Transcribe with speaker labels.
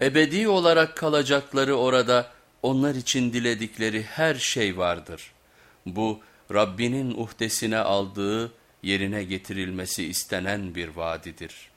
Speaker 1: Ebedi olarak kalacakları orada onlar için diledikleri her şey vardır. Bu Rabbinin uhdesine aldığı yerine getirilmesi istenen bir vadidir.''